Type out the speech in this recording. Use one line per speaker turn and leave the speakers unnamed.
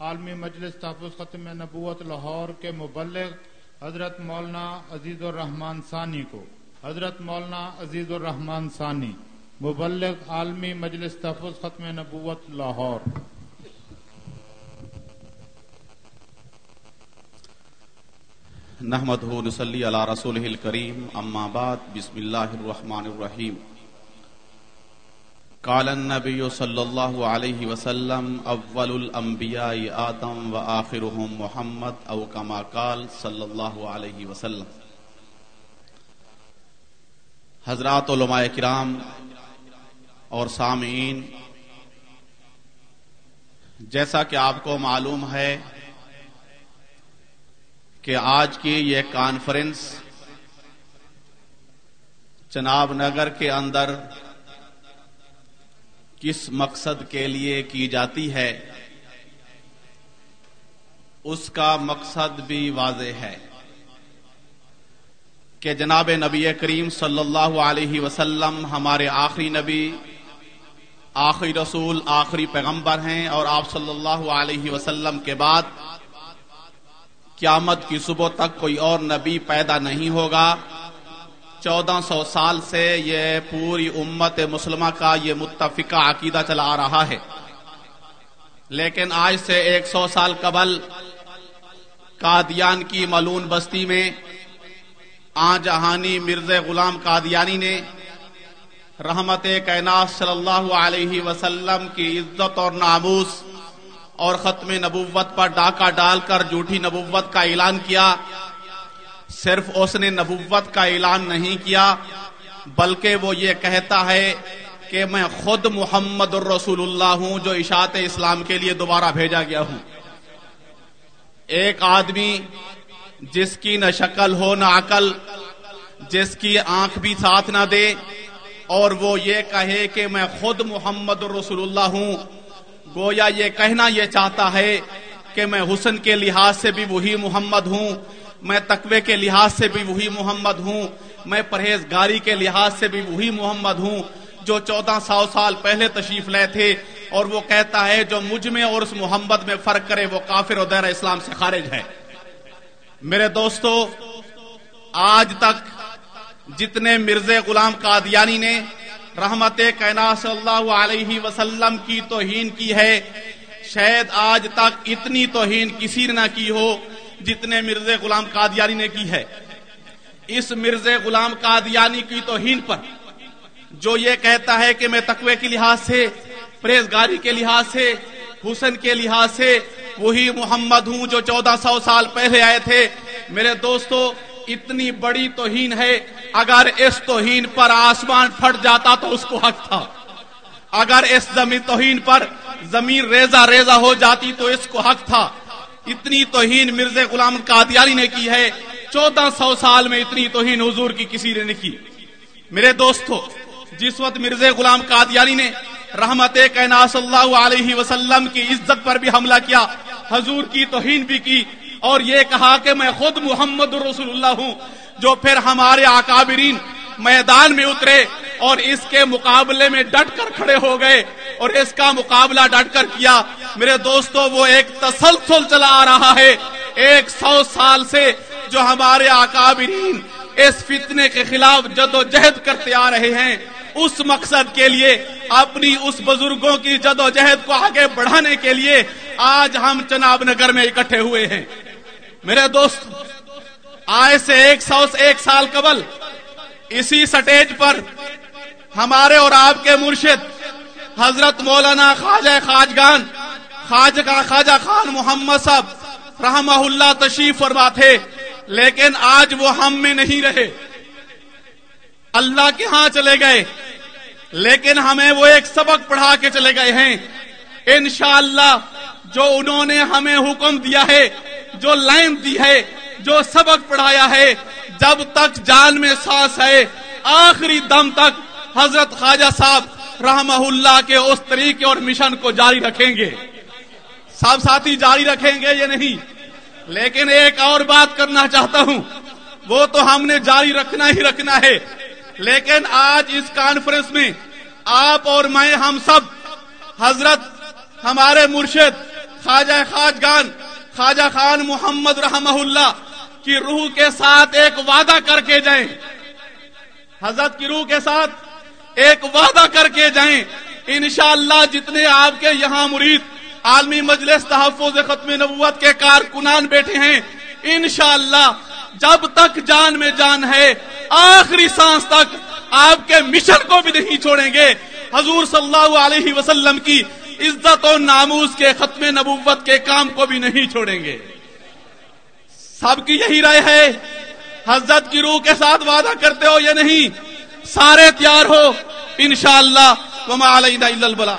عالمی مجلس تحفظ ختم نبوت لاہور کے مبلغ حضرت مولانا عزیز الرحمان ثانی کو۔ حضرت مولانا عزیز الرحمان ثانی، مبلغ عالمی مجلس تحفظ ختم نبوت لاہور۔
نحمد نصلی علی رسول الکریم، اما بعد، بسم اللہ الرحمن الرحیم۔ قال النبی صلی اللہ علیہ وسلم، اول الانبیاء آدم و آخرهم محمد او کما قال صلی اللہ علیہ وسلم۔ حضرات علماء کرام اور سامعین، جیسا کہ آپ کو معلوم ہے کہ آج کی یہ کانفرنس چناب نگر کے اندر کس مقصد کے لیے کی جاتی ہے؟ اس کا مقصد بھی واضح ہے کہ جناب نبی کریم صلی اللہ علیہ وسلم ہمارے آخری نبی، آخری رسول، آخری پیغمبر ہیں اور آپ صلی اللہ علیہ وسلم کے بعد قیامت کی صبح تک کوئی اور نبی پیدا نہیں ہوگا۔ چودہ سو سال سے یہ پوری امت مسلمہ کا یہ متفقہ عقیدہ چلا آ رہا ہے۔ لیکن آج سے ایک سو سال قبل قادیان کی ملون بستی میں آ جہانی مرز غلام قادیانی نے رحمت کائنات صلی اللہ علیہ وسلم کی عزت اور ناموس اور ختم نبوت پر ڈاکہ ڈال کر جھوٹی نبوت کا اعلان کیا۔ صرف اس نے نبوت کا اعلان نہیں کیا، بلکہ وہ یہ کہتا ہے کہ میں خود محمد الرسول اللہ ہوں جو اشاعت اسلام کے لیے دوبارہ بھیجا گیا ہوں۔ ایک آدمی جس کی نہ شکل ہو نہ عقل، جس کی آنکھ بھی ساتھ نہ دے، اور وہ یہ کہے کہ میں خود محمد الرسول اللہ ہوں، گویا یہ کہنا یہ چاہتا ہے کہ میں حسن کے لحاظ سے بھی وہی محمد ہوں میں تقوی کے لحاظ سے بھی وہی محمد ہوں، میں پرہیزگاری کے لحاظ سے بھی وہی محمد ہوں جو چودہ سو سال پہلے تشریف لے تھے اور وہ کہتا ہے جو مجھ میں اور اس محمد میں فرق کرے وہ کافر و دیر اسلام سے خارج ہے۔ میرے دوستو، آج تک جتنے مرز غلام قادیانی نے رحمت کائنات صلی اللہ علیہ وسلم کی توہین کی ہے، شاید آج تک اتنی توہین کسی نے نہ کی ہو۔ جتنے مرز غلام قادیانی نے کی ہے۔ اس مرز غلام قادیانی کی توہین پر جو یہ کہتا ہے کہ میں تقوی کے لحاظ سے پریزگاری کے لحاظ سے، حسن کے لحاظ سے وہی محمد ہوں جو چودہ سو سال پہلے آئے تھے۔ میرے دوستو، اتنی بڑی توہین ہے۔ اگر اس توہین پر آسمان پھٹ جاتا تو اس کو حق تھا۔ اگر اس زمین توہین پر زمین ریزہ ریزہ ہو جاتی تو اس کو حق تھا۔ اتنی توہین مرز غلام قادیانی نے کی ہے، چودہ سو سال میں اتنی توہین حضور کی کسی نے نہیں کی۔ میرے دوستو، جس وقت مرز غلام قادیانی نے رحمت کائنات صلی اللہ علیہ وسلم کی عزت پر بھی حملہ کیا، حضور کی توہین بھی کی اور یہ کہا کہ میں خود محمد رسول اللہ ہوں، جو پھر ہمارے آکابرین میدان میں اترے اور اس کے مقابلے میں ڈٹ کر کھڑے ہو گئے۔ اور اس کا مقابلہ ڈٹ کر کیا۔ میرے دوستو، وہ ایک تسلسل چلا آ رہا ہے۔ ایک سو سال سے جو ہمارے آکابرین اس فتنے کے خلاف جد و جہد کرتے آ رہے ہیں، اس مقصد کے لیے، اپنی اس بزرگوں کی جد و جہد کو آگے بڑھانے کے لیے آج ہم چناب نگر میں اکٹھے ہوئے ہیں۔ میرے دوست آئے سے ایک سو سے ایک سال قبل اسی سٹیج پر ہمارے اور آپ کے مرشد حضرت مولانا خواجہ خاجگان، خواجہ خواجہ خان محمد صاحب رحمہ اللہ تشریف فرما تھے، لیکن آج وہ ہم میں نہیں رہے۔ اللہ کے ہاں چلے گئے، لیکن ہمیں وہ ایک سبق پڑھا کے چلے گئے ہیں۔ انشاءاللہ جو انہوں نے ہمیں حکم دیا ہے، جو لائن دی ہے، جو سبق پڑھایا ہے، جب تک جان میں سانس ہے، آخری دم تک حضرت خواجہ صاحب رحمہ اللہ کے اس طریقے اور مشن کو جاری رکھیں گے۔ سب ساتھی جاری رکھیں گے یہ نہیں؟ لیکن ایک اور بات کرنا چاہتا ہوں۔ وہ تو ہم نے جاری رکھنا ہی رکھنا ہے۔ لیکن آج اس کانفرنس میں آپ اور میں ہم سب، حضرت ہمارے مرشد خواجہ خاجگان خواجہ خان محمد رحمہ اللہ کی روح کے ساتھ ایک وعدہ کر کے جائیں۔ حضرت کی روح کے ساتھ ایک وعدہ کر کے جائیں۔ انشاءاللہ جتنے آپ کے یہاں مرید عالمی مجلس تحفظ ختم نبوت کے کارکنان بیٹھے ہیں، انشاءاللہ جب تک جان میں جان ہے، آخری سانس تک آپ کے مشن کو بھی نہیں چھوڑیں گے۔ حضور صلی اللہ علیہ وسلم کی عزت و ناموز کے ختم نبوت کے کام کو بھی نہیں چھوڑیں گے۔ سب کی یہی رائے ہے، حضرت کی روح کے ساتھ وعدہ کرتے ہو یا نہیں، سارے تیار ہو۔ انشاءاللہ وما علینا الا البلاغ.